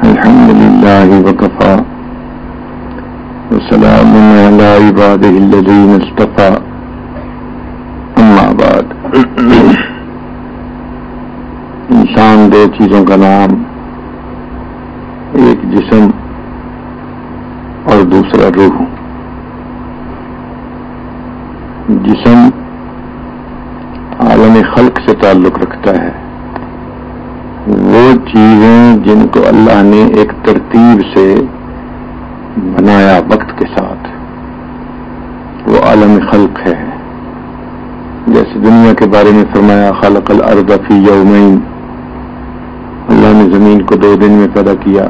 الحمد لله وكفى. وسلام على عباده الذين اصطفى. أما بعد. انسان دو چیزوں کا نام، ایک جسم اور دوسرا روح. جسم عالم خلق سے تعلق رکھتا ہے۔ چیزیں جن کو اللہ نے ایک ترتیب سے بنایا وقت کے ساتھ۔ وہ عالم خلق ہے۔ جیسے دنیا کے بارے میں فرمایا، خلق الارض فی یومین۔ اللہ نے زمین کو دو دن میں پیدا کیا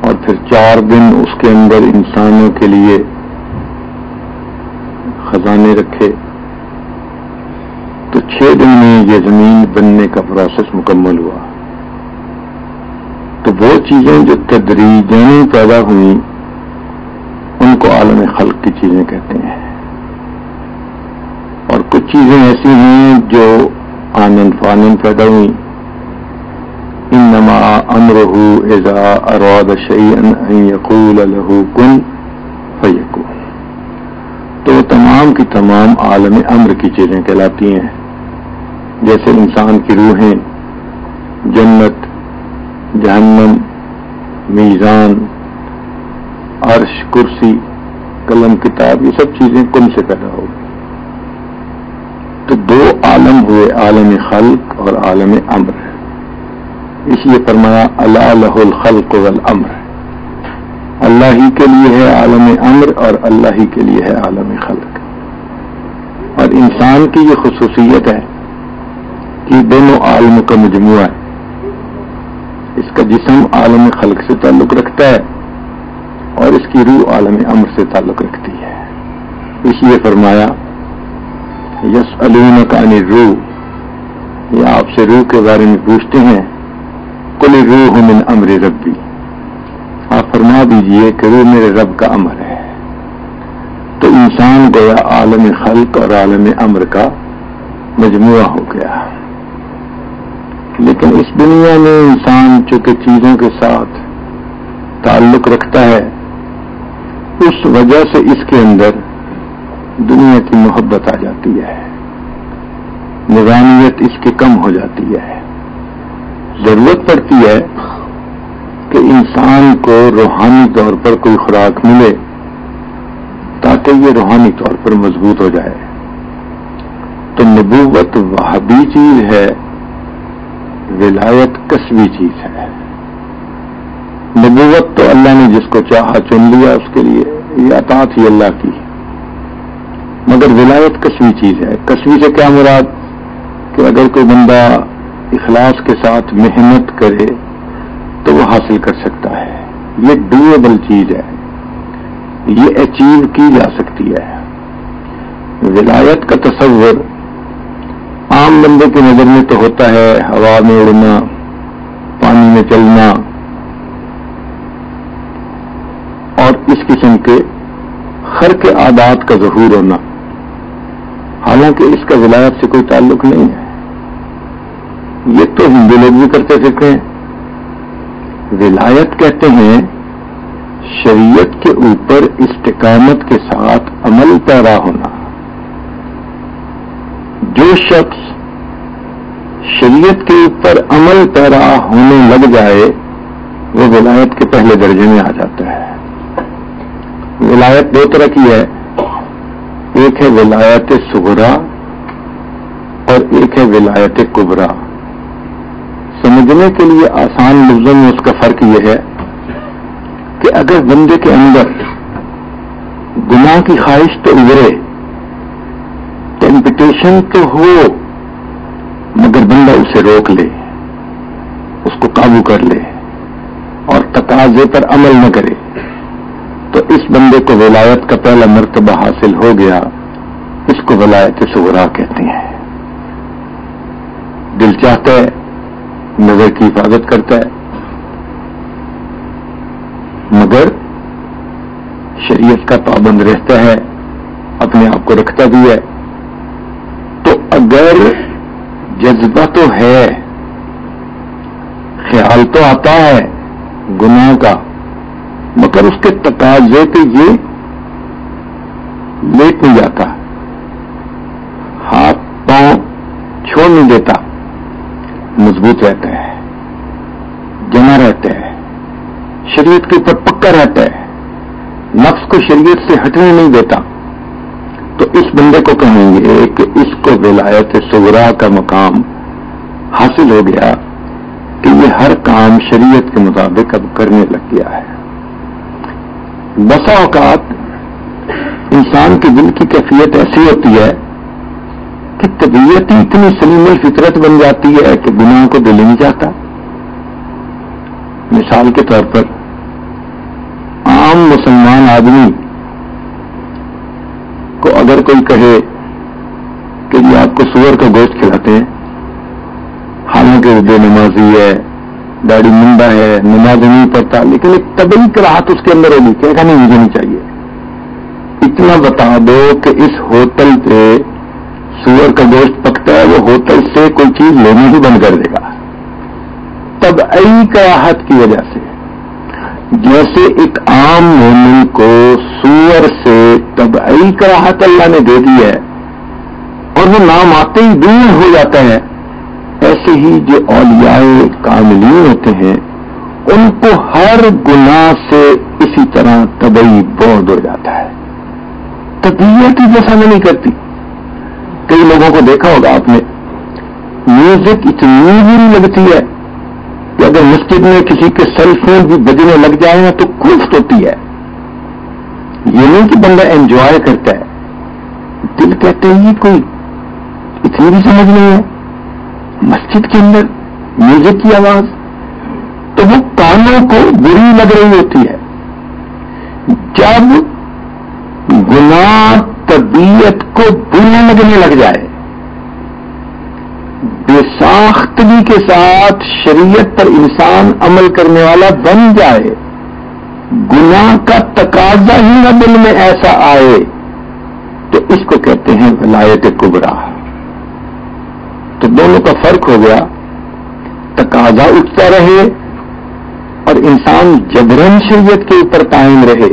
اور پھر چار دن اس کے اندر انسانوں کے لیے خزانے رکھے۔ تو چھ دن میں یہ زمین بننے کا پروسیس مکمل ہوا۔ تو وہ چیزیں جو تدریجن پیدا ہوئیں، ان کو عالم خلق کی چیزیں کہتے ہیں۔ اور کچھ چیزیں ایسی ہیں جو آنند فانند پیدا ہوئیں۔ انما امرہ اذا اراد شیئا ان یقول له کن فیکون۔ تو تمام کی تمام عالم امر کی چیزیں کہلاتی ہیں۔ جیسے انسان کی روحیں، جنت، جہنم، میزان، عرش، کرسی، قلم، کتاب، یہ سب چیزیں کن سے پیدا ہو تو دو عالم ہوئے، عالم خلق اور عالم امر اس لیے فرمایا، اللہ الہ الخلق والامر اللہ ہی کے لیے ہے عالم امر اور اللہ ہی کے لیے ہے عالم خلق۔ اور انسان کی یہ خصوصیت ہے کہ دونوں عالم کا مجموعہ ہے۔ اس کا جسم عالم خلق سے تعلق رکھتا ہے اور اس کی روح عالم امر سے تعلق رکھتی ہے۔ اس لیے فرمایا یس علوم کا روح یا آپ سے روح کے بارے میں پوچھتے ہیں۔ کل روح من امر ربی۔ آپ فرما دیجیے کہ روح میرے رب کا امر ہے۔ تو انسان گویا عالم خلق اور عالم امر کا مجموعہ ہو گیا۔ لیکن اس دنیا میں انسان چونکہ چیزوں کے ساتھ تعلق رکھتا ہے، اس وجہ سے اس کے اندر دنیا کی محبت آ جاتی ہے۔ نظامیت اس کی کم ہو جاتی ہے۔ ضرورت پڑتی ہے کہ انسان کو روحانی طور پر کوئی خوراک ملے تاکہ یہ روحانی طور پر مضبوط ہو جائے۔ تو نبوت وہابی چیز ہے۔ ولایت کسوی چیز ہے۔ نبوت تو اللہ نے جس کو چاہا چن لیا اس کے لیے، یہ عطا تھی اللہ کی۔ مگر ولایت کسوی چیز ہے۔ کسوی سے کیا مراد؟ کہ اگر کوئی بندہ اخلاص کے ساتھ محنت کرے تو وہ حاصل کر سکتا ہے۔ یہ ڈویبل چیز ہے۔ یہ اچیو کی جا سکتی ہے۔ ولایت کا تصور عام بندے کی نظر میں تو ہوتا ہے ہوا میں اڑنا، پانی میں چلنا، اور اس قسم کے خر کے عادات کا ظہور ہونا۔ حالانکہ اس کا ولایت سے کوئی تعلق نہیں ہے۔ یہ تو ہندو لوگ بھی کرتے سکتے ہیں ولایت کہتے ہیں، شریعت کے اوپر استقامت کے ساتھ عمل پیرا ہونا۔ جو شخص شریعت کے اوپر عمل پیرا ہونے لگ جائے، وہ ولایت کے پہلے درجے میں آ جاتا ہے۔ ولایت دو طرح کی ہے۔ ایک ہے ولایت سغرا اور ایک ہے ولایت کبرا سمجھنے کے لیے آسان لفظوں میں اس کا فرق یہ ہے کہ اگر بندے کے اندر گناہ کی خواہش تو ابھرے ٹیمپٹیشن تو ہو مگر بندہ اسے روک لے، اس کو قابو کر لے اور تقاضے پر عمل نہ کرے، تو اس بندے کو ولایت کا پہلا مرتبہ حاصل ہو گیا، اس کو ولایت سورا کہتے ہیں۔ دل چاہتا ہے نظر کی حفاظت کرتا ہے۔ مگر شریعت کا پابند رہتا ہے، اپنے آپ کو رکھتا بھی ہے۔ تو اگر جذبہ تو ہے۔ خیال تو آتا ہے گناہ کا، مگر اس کے تقاضے پہ یہ لیٹ نہیں جاتا ہاتھ پاؤں چھوڑ نہیں دیتا، مضبوط رہتا ہے، جمع رہتا ہے، شریعت کے اوپر پکا رہتا ہے۔ نفس کو شریعت سے ہٹنے نہیں دیتا۔ تو اس بندے کو کہیں گے کہ اس کو ولایت سورا کا مقام حاصل ہو گیا کہ یہ ہر کام شریعت کے مطابق اب کرنے لگ گیا ہے۔ بسا اوقات انسان کے دل کی کیفیت ایسی ہوتی ہے کہ طبیعت ہی اتنی سلیم فطرت بن جاتی ہے کہ گناہ کو دل نہیں جاتا مثال کے طور پر عام مسلمان آدمی کو اگر کوئی کہے کہ یہ آپ کو سور کا گوشت کھلاتے ہیں، حالانکہ بے نمازی ہے، داڑھی منڈا ہے، نماز نہیں پڑتا لیکن ایک طبی کراہت اس کے اندر ہوگی، کہ نہیں مجھے نہیں چاہیے۔ اتنا بتا دو کہ اس ہوٹل پہ سور کا گوشت پکتا ہے، وہ ہوٹل سے کوئی چیز لینا ہی بند کر دے گا۔ تب کراہت کی وجہ سے۔ جیسے ایک عام مومن کو سور سے تب کراہت اللہ نے دے دی ہے اور وہ نام آتے ہی دور ہو جاتا ہے ایسے ہی جو اولیاء کاملین ہوتے ہیں، ان کو ہر گناہ سے اسی طرح طبی بہت ہو جاتا ہے۔ طبیعت ہی جیسا نہیں کرتی۔ کئی لوگوں کو دیکھا ہوگا آپ نے، میوزک اتنی بری لگتی ہے۔ اگر مسجد میں کسی کے سیل فون بھی بجنے لگ جائے نا تو خوفت ہوتی ہے۔ یہ نہیں کہ بندہ انجوائے کرتا ہے۔ دل کہتے ہیں یہ کوئی اتنی بھی سمجھ نہیں ہے۔ مسجد کے اندر میوزک کی آواز تو وہ کانوں کو بری لگ رہی ہوتی ہے۔ جب گناہ طبیعت کو برا لگنے لگ جائے بے ساختگی کے ساتھ شریعت پر انسان عمل کرنے والا بن جائے، گناہ کا تقاضا ہی نہ دل میں ایسا آئے تو اس کو کہتے ہیں ولایت کبرا۔ تو دونوں کا فرق ہو گیا، تقاضا اٹھتا رہے اور انسان جبرن شریعت کے اوپر قائم رہے،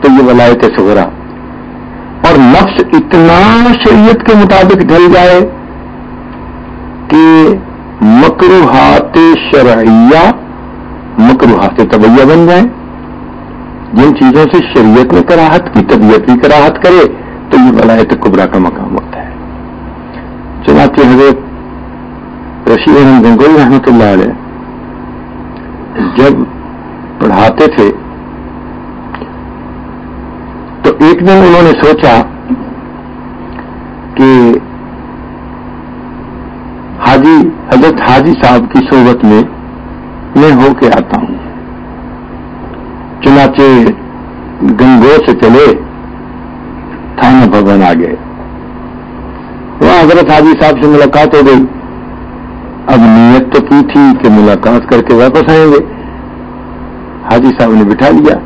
تو یہ ولایت سغرا اور نفس اتنا شریعت کے مطابق ڈھل جائے کہ مکروحات شرعیہ مکروحات طبیہ بن جائیں۔ جن چیزوں سے شریعت میں کراہت کی، طبیعت بھی کراہت کرے، تو یہ ولایت کبرا کا مقام ہوتا ہے۔ چنانچہ حضرت رشید احمد گنگوئی رحمۃ اللہ علیہ جب پڑھاتے تھے، تو ایک دن انہوں نے سوچا کہ حاجی، حضرت حاجی صاحب کی صحبت میں میں ہو کے آتا ہوں۔ چنانچہ گنگو سے چلے تھانہ بھون آ گئے۔ وہاں حضرت حاجی صاحب سے ملاقات ہو گئی۔ اب نیت تو کی تھی کہ ملاقات کر کے واپس آئیں گے۔ حاجی صاحب نے بٹھا لیا۔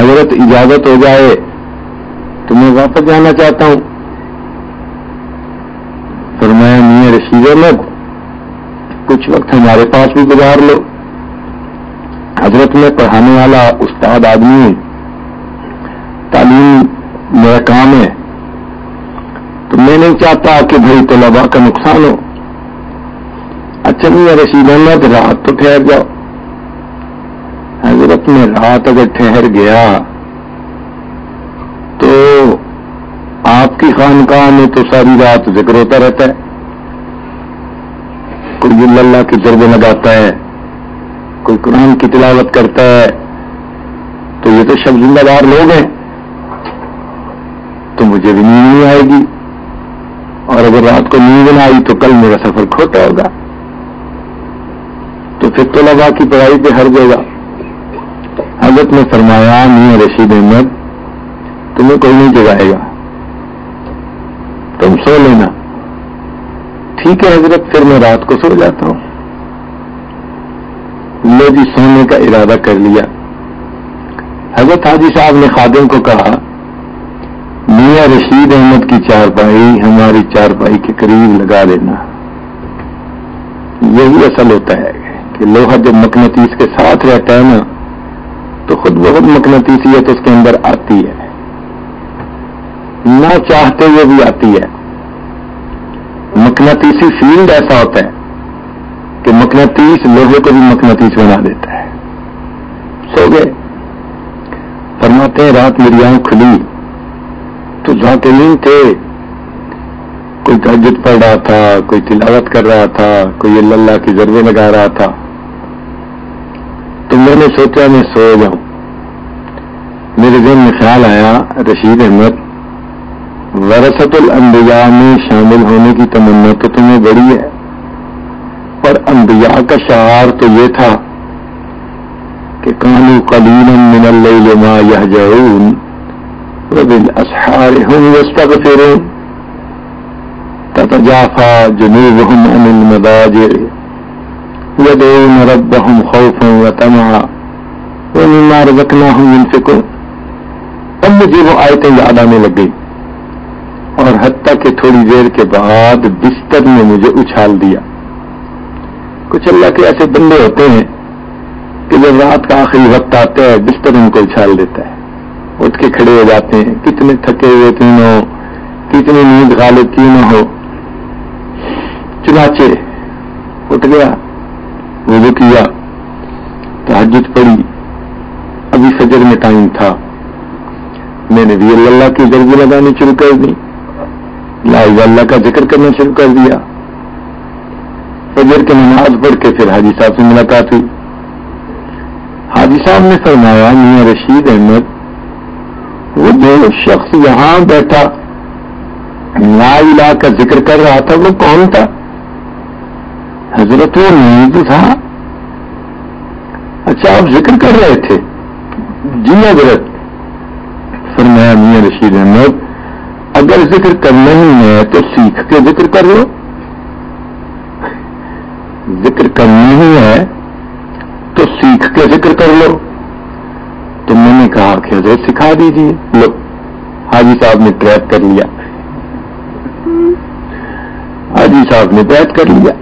حضرت، اجازت ہو جائے تو میں واپس جانا چاہتا ہوں۔ فرمایا، میاں رشید احمد کچھ وقت ہمارے پاس بھی گزار لو. حضرت میں پڑھانے والا استاد آدمی، تعلیم میرا کام ہے، تو میں نہیں چاہتا کہ بھائی طلبا کا نقصان ہو۔ اچھا نہیں رشید احمد رات تو ٹھہر جاؤ۔ حضرت میں رات اگر ٹھہر گیا تو آپ کی خانقاہ میں تو ساری رات ذکر ہوتا رہتا ہے۔ کوئی اللہ کی ضربے لگاتا ہے، کوئی قرآن کی تلاوت کرتا ہے، تو یہ تو شب زندہ دار لوگ ہیں۔ تو مجھے بھی نیند نہیں آئے گی۔ اور اگر رات کو نیند نہ آئی تو کل میرا سفر کھوتا ہوگا۔ تو پھر تو لگا کی پڑھائی پہ ہر جائے گا حضرت نے فرمایا، میاں رشید احمد، تمہیں کوئی نہیں جگائے گا۔ تم سو لینا۔ ٹھیک ہے حضرت، پھر میں رات کو سو جاتا ہوں۔ لو جی سونے کا ارادہ کر لیا۔ حضرت حاجی صاحب نے خادم کو کہا، میاں رشید احمد کی چارپائی ہماری چارپائی کے قریب لگا دینا۔ یہی اصل ہوتا ہے کہ لوہا جب مکنتیس کے ساتھ رہتا ہے نا، تو خود بہت مکنتیسیت اس کے اندر آتی ہے۔ نہ چاہتے ہوئے بھی آتی ہے۔ مکنتیسی فیلڈ ایسا ہوتا ہے کہ مکنتیس لوہے کو بھی مکنتیس بنا دیتا ہے۔ سو گئے۔ فرماتے ہیں رات میری آنکھ کھلی۔ تو جہاں ذاکرین تھے۔ کوئی تجد پڑھ رہا تھا، کوئی تلاوت کر رہا تھا، کوئی اللہ کی ضربے لگا رہا تھا۔ تو میں نے سوچا میں سو جاؤں۔ میرے ذہن میں خیال آیا، رشید احمد ورثت الانبیاء میں شامل ہونے کی تمنا تو تمہیں بڑی ہے۔ اور انبیاء کا شعار تو یہ تھا کہ کانو قلیلا من اللیل ما یہجعون وبالاسحار هم یستغفرون۔ تتجافى جنوبهم عن المضاجع يدعون ربهم خوفا وطمعا ومما رزقناهم ينفقون۔ اب مجھے وہ آیتیں یاد آنے لگ گئی اور حتیٰ کہ تھوڑی دیر کے بعد بستر نے مجھے اچھال دیا۔ کچھ اللہ کے ایسے بندے ہوتے ہیں کہ جب رات کا آخری وقت آتا ہے، بستر ان کو اچھال دیتا ہے۔ اٹھ کے کھڑے ہو جاتے ہیں۔ کتنے تھکے ہوئے کیوں نہ ہو، کتنی نیند غالب کیوں نہ ہو۔ چنانچہ اٹھ گیا وضو کیا تحجد پڑی ابھی فجر میں ٹائم تھا۔ میں نے بھی اللہ کی ضربی لگانی شروع کر دی۔ لائی اللہ کا ذکر کرنا شروع کر دیا۔ فجر کی نماز پڑھ کے پھر حاجی صاحب سے ملاقات ہوئی۔ حاجی صاحب نے فرمایا، میاں رشید احمد، وہ جو شخص یہاں بیٹھا، لا الہ کا ذکر کر رہا تھا، وہ کون تھا؟ حضرت وہ نیند تھا۔ اچھا آپ ذکر کر رہے تھے۔ جی حضرت۔ فرمایا، میاں رشید احمد اگر ذکر کرنا ہی ہے تو سیکھ کے ذکر کر لو۔ ذکر کرنا ہی ہے تو سیکھ کے ذکر کر لو۔ تو میں نے کہا کہ حضرت سکھا دیجیے لو۔ حاجی صاحب نے ٹریک کر لیا۔ حاجی صاحب نے بیت کر لیا۔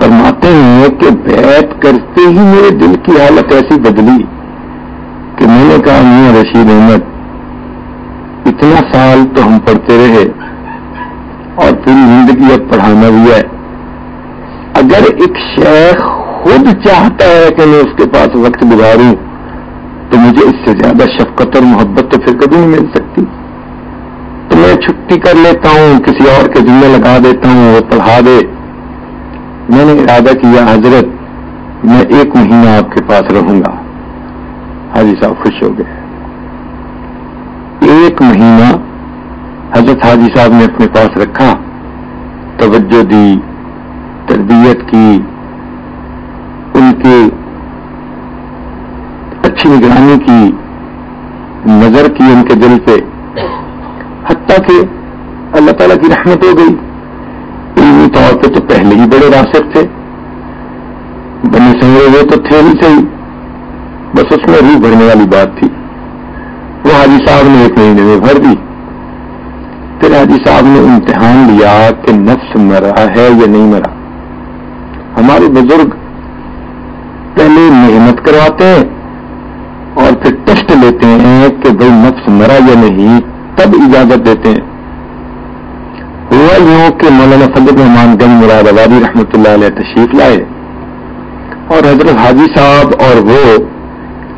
فرماتے ہیں کہ بیت کرتے ہی میرے دل کی حالت ایسی بدلی کہ میں نے کہا، میاں رشید احمد اتنا سال تو ہم پڑھتے رہے اور پوری زندگی اب پڑھانا بھی ہے۔ اگر ایک شیخ خود چاہتا ہے کہ میں اس کے پاس وقت گزاروں، تو مجھے اس سے زیادہ شفقت اور محبت تو پھر کبھی نہیں مل سکتی۔ تو میں چھٹی کر لیتا ہوں، کسی اور کے ذمہ لگا دیتا ہوں، وہ پڑھا دے۔ میں نے ارادہ کیا، حضرت، میں ایک مہینہ آپ کے پاس رہوں گا۔ حاجی صاحب خوش ہو گئے۔ ایک مہینہ حضرت حاجی صاحب نے اپنے پاس رکھا، توجہ دی، تربیت کی، ان کی اچھی نگرانی کی، نظر کی ان کے دل پہ۔ حتیٰ کہ اللہ تعالیٰ کی رحمت ہو گئی۔ علمی طور پہ تو پہلے ہی بڑے راسک تھے۔ بنے سنگے ہوئے تو تھے ہی صحیح بس اس میں روح بھرنے والی بات تھی۔ حاجی صاحب نے ایک مہینے میں بھر دی۔ پھر حاجی صاحب نے امتحان لیا کہ نفس مرا ہے یا نہیں مرا۔ ہمارے بزرگ پہلے محنت کرواتے ہیں اور پھر ٹیسٹ لیتے ہیں کہ بھائی نفس مرا یا نہیں، تب اجازت دیتے ہیں۔ ہوا یوں کہ مولانا فضل رحمان گنج مراد آبادی رحمۃ اللہ علیہ تشریف لائے اور حضرت حاجی صاحب اور وہ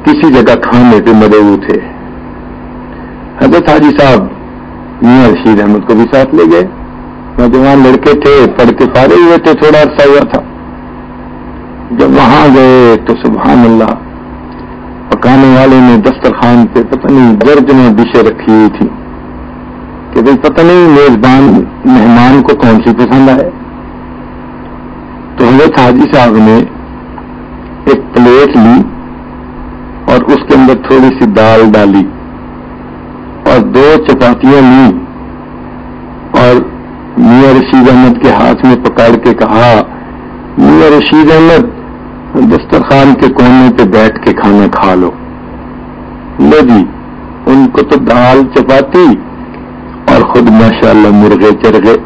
کسی جگہ کھانے پہ مدعو تھے۔ حضرت حاجی صاحب، میاں رشید احمد کو بھی ساتھ لے گئے۔ نوجوان لڑکے تھے، پڑھ کے پارے ہوئے تھے تھوڑا عرصہ ہوا تھا۔ جب وہاں گئے تو سبحان اللہ، پکانے والے نے دسترخوان پہ پتہ نہیں درد میں ڈشیں رکھی ہوئی تھی۔ کہ بھائی پتہ نہیں میزبان مہمان کو کون سی پسند آئے۔ تو حضرت حاجی صاحب نے ایک پلیٹ لی اور اس کے اندر تھوڑی سی دال ڈالی۔ اور دو چپاتیاں لی اور میاں رشید احمد کے ہاتھ میں پکڑ کے کہا، میاں رشید احمد، دسترخوان کے کونے پہ بیٹھ کے کھانا کھا لو۔ لو جی ان کو تو دال، چپاتی اور خود ماشاء اللہ مرغے چرغے۔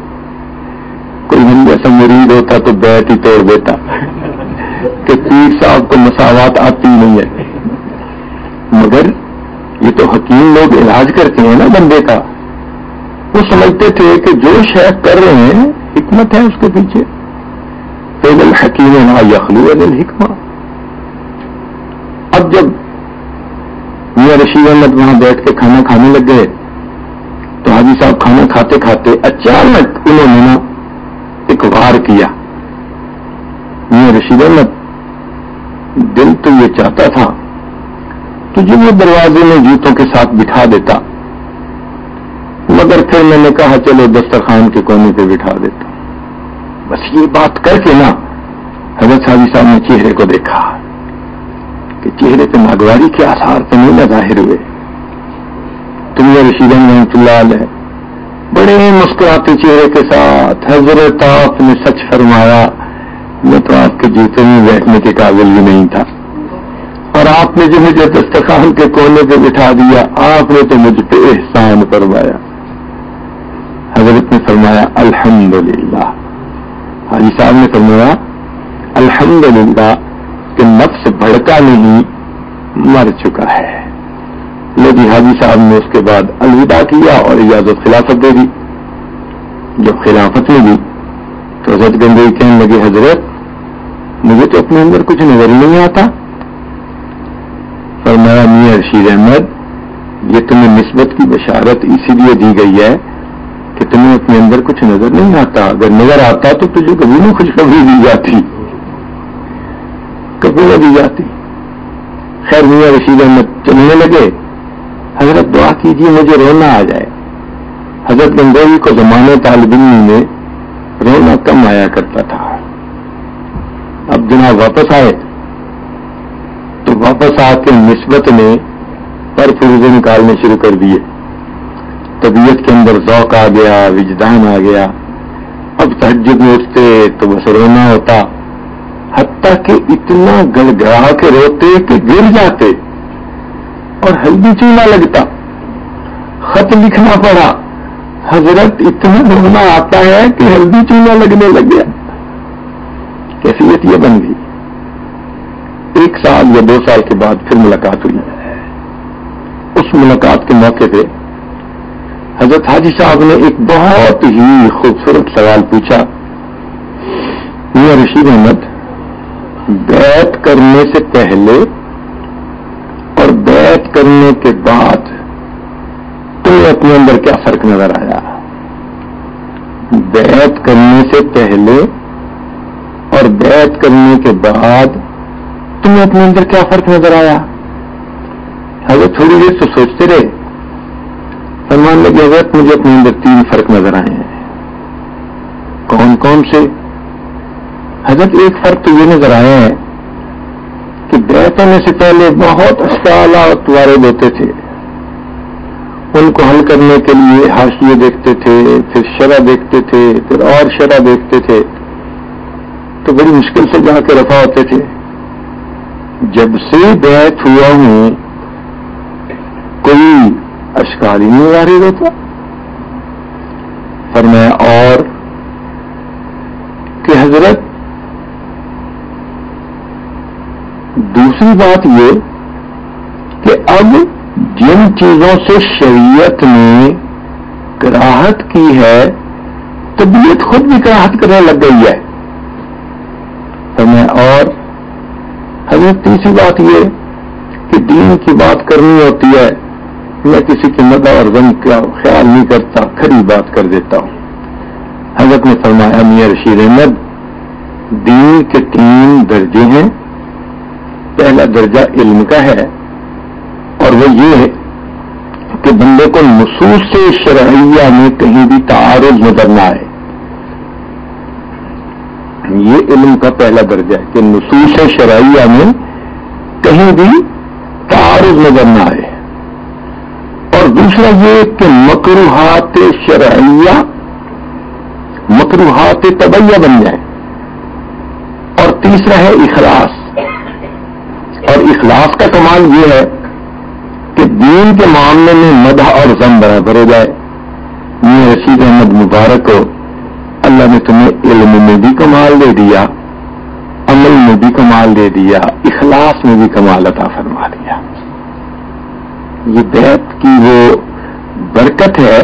کوئی من جیسا مرید ہوتا تو بیت ہی توڑ دیتا۔ کہ پیر صاحب کو مساوات آتی نہیں ہے۔ مگر یہ لوگ علاج کرتے ہیں نا بندے کا، وہ سمجھتے تھے کہ جو شیخ کر رہے ہیں، حکمت ہے اس کے پیچھے۔ فیل الحکیم نا یخلو حکمت اب جب میاں رشید احمد وہاں بیٹھ کے کھانا کھانے لگ گئے، تو حاجی صاحب کھانا کھاتے کھاتے اچانک انہوں نے نا ایک وار کیا۔ میاں رشید احمد دل تو یہ چاہتا تھا کہ جب وہ دروازے میں جوتوں کے ساتھ بٹھا دیتا، مگر پھر میں نے کہا، چلو دسترخوان کے کونے پہ بٹھا دیتا۔ بس یہ بات کر کے نا، حضرت حاجی صاحب نے چہرے کو دیکھا کہ چہرے پہ ناگواری کے آسار تو نہیں نہ ظاہر ہوئے۔ تم یہ رشید رحمت اللہ علیہ بڑے مسکراتے چہرے کے ساتھ حضرت آپ نے سچ فرمایا، میں تو آپ کے جوتے میں بیٹھنے کے قابل بھی نہیں تھا۔ آپ نے جو مجھے دستخان کے کونے پہ بٹھا دیا، آپ نے تو مجھ پہ احسان فرمایا۔ حضرت نے فرمایا، الحمدللہ۔ حاجی صاحب نے فرمایا، الحمدللہ کہ نفس بھڑکا نہیں، مر چکا ہے۔ لوگ جی، حاجی صاحب نے اس کے بعد الوداع کیا اور اجازت خلافت دے دی۔ جب خلافت میں دی تو حضرت گنگوئی کہنے لگے، حضرت، مجھے تو اپنے اندر کچھ نظر نہیں آتا۔ فرمایا میاں رشید احمد، یہ تمہیں نسبت کی بشارت اسی لیے دی گئی ہے کہ تمہیں اپنے اندر کچھ نظر نہیں آتا۔ اگر نظر آتا تو تجھے کبھی نہیں خوشخبری دی جاتی۔ کپڑے دی جاتی۔ خیر میاں رشید احمد چلنے لگے۔ حضرت دعا کیجیے مجھے رونا آ جائے۔ حضرت گنگوئی کو زمانے طالب علم میں رونا کم آیا کرتا تھا۔ اب جناب واپس آئے۔ واپس آ کے نسبت نے پر فروزے نکالنے شروع کر دیے۔ طبیعت کے اندر ذوق آ گیا، وجدان آ گیا۔ اب تحجد میں اٹھتے تو بس رونا ہوتا۔ حتیٰ کہ اتنا گڑ گڑا کے روتے کہ گر جاتے اور ہلدی چونا لگتا۔ خط لکھنا پڑا۔ حضرت اتنا رونا آتا ہے کہ ہلدی چونا لگنے لگ گیا۔ کیفیت یہ بن گئی۔ ایک سال یا دو سال کے بعد پھر ملاقات ہوئی۔ اس ملاقات کے موقع پہ حضرت حاجی صاحب نے ایک بہت ہی خوبصورت سوال پوچھا۔ میاں رشید احمد بیت کرنے سے پہلے اور بیت کرنے کے بعد تمہیں اپنے اندر کیا فرق نظر آیا؟ بیت کرنے سے پہلے اور بیت کرنے کے بعد تمہیں اپنے اندر کیا فرق نظر آیا؟ حضرت تھوڑی دیر سے سوچتے رہے۔ سلمان لگے حضرت مجھے اپنے اندر تین فرق نظر آئے ہیں۔ کون کون سے؟ حضرت، ایک فرق تو یہ نظر آیا ہے کہ بیت ہونے سے پہلے بہت اسکالات وارد ہوتے تھے۔ ان کو حل کرنے کے لیے حاشیے دیکھتے تھے، پھر شرح دیکھتے تھے، پھر اور شرح دیکھتے تھے۔ تو بڑی مشکل سے جا کے رفا ہوتے تھے۔ جب سے بیت ہوا ہوں، کوئی اشکال ہی نہیں وارد ہوتا فرمایا، اور کہ حضرت، دوسری بات یہ کہ اب جن چیزوں سے شریعت نے کراہت کی ہے، طبیعت خود بھی کراہت کرنے لگ گئی ہے۔ اور حضرت تیسری بات یہ کہ دین کی بات کرنی ہوتی ہے، میں کسی کی مدد اور غم کا خیال نہیں کرتا، کھری بات کر دیتا ہوں۔ حضرت نے فرمایا میاں رشید احمد، دین کے تین درجے ہیں۔ پہلا درجہ علم کا ہے، اور وہ یہ ہے کہ بندے کو نصوص شرعیہ میں کہیں بھی تعارض نظر نہ آئے یہ علم کا پہلا درجہ ہے کہ نصوص شرعیہ میں کہیں بھی تعارض نظر نہ آئے۔ اور دوسرا یہ کہ مکروحات شرعیہ مکروحات طبیہ بن جائے۔ اور تیسرا ہے اخلاص۔ اور اخلاص کا کمال یہ ہے کہ دین کے معاملے میں مدح اور زم برابر ہو جائے۔ میاں رشید احمد مبارک کو اللہ نے تمہیں علم میں بھی کمال دے دیا، عمل میں بھی کمال دے دیا، اخلاص میں بھی کمال عطا فرما دیا۔ یہ بیت کی وہ برکت ہے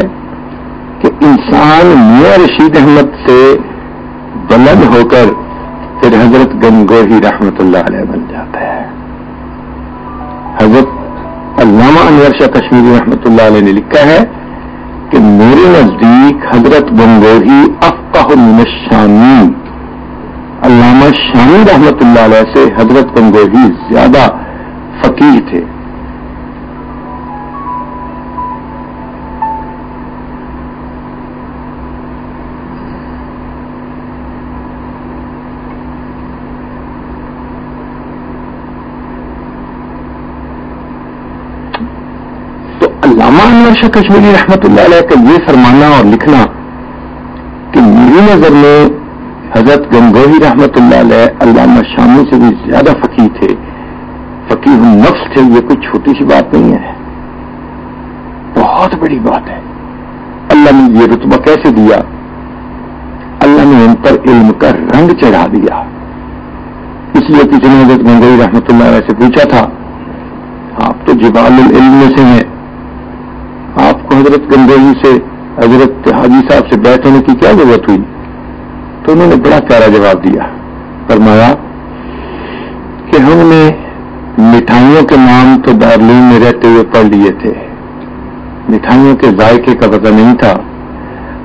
کہ انسان میاں رشید احمد سے بلند ہو کر پھر حضرت گنگوہی رحمت اللہ علیہ بن جاتا ہے۔ حضرت علامہ انور شاہ کشمیری رحمت اللہ علیہ نے لکھا ہے کہ میرے نزدیک حضرت گنگوہی افقہ من الشامی۔ علامہ شامی رحمت اللہ علیہ سے حضرت گنگوہی زیادہ فقیر تھے۔ علامہ شاہ کشمیری رحمت اللہ علیہ کا یہ فرمانا اور لکھنا میری نظر میں حضرت گنگوہی رحمت اللہ علیہ علامہ شامی سے بھی زیادہ فقیر تھے۔ فقیر نفس تھے، یہ کوئی چھوٹی سی بات نہیں ہے۔ بہت بڑی بات ہے۔ اللہ نے یہ رتبہ کیسے دیا؟ اللہ نے ان پر علم کا رنگ چڑھا دیا۔ اس لیے کسی نے حضرت گنگوئی رحمت اللہ علیہ سے پوچھا تھا، آپ تو جبال العلم میں سے ہیں۔ آپ کو حضرت گنگوئی سے حضرت حاجی صاحب سے بیٹھ ہونے کی کیا ضرورت ہوئی؟ تو انہوں نے بڑا پیارا جواب دیا، فرمایا کہ ہم نے مٹھائیوں کے نام تو دارلین میں رہتے ہوئے پڑھ لیے تھے۔ مٹھائیوں کے ذائقے کا پتہ نہیں تھا۔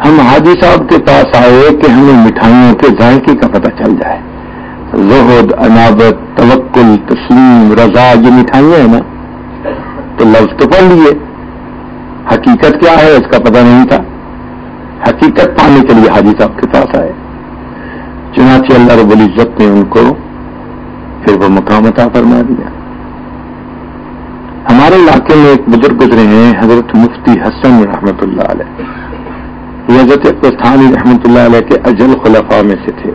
ہم حاجی صاحب کے پاس آئے کہ ہمیں مٹھائیوں کے ذائقے کا پتہ چل جائے۔ زہد انابت توکل، تسلیم، رضا، یہ مٹھائیاں ہیں نا؟ تو لفظ تو پڑھ لیے۔ حقیقت کیا ہے اس کا پتہ نہیں تھا۔ حقیقت پانے کے لیے حاجی صاحب کے پاس آئے۔ چنانچہ اللہ رب العزت نے ان کو پھر وہ مقام عطا فرما دیا۔ ہمارے علاقے میں ایک بزرگ گزرے ہیں، حضرت مفتی حسن رحمت اللہ علیہ۔ یہ حضرت پستانی رحمت اللہ علیہ کے اجل خلفاء میں سے تھے۔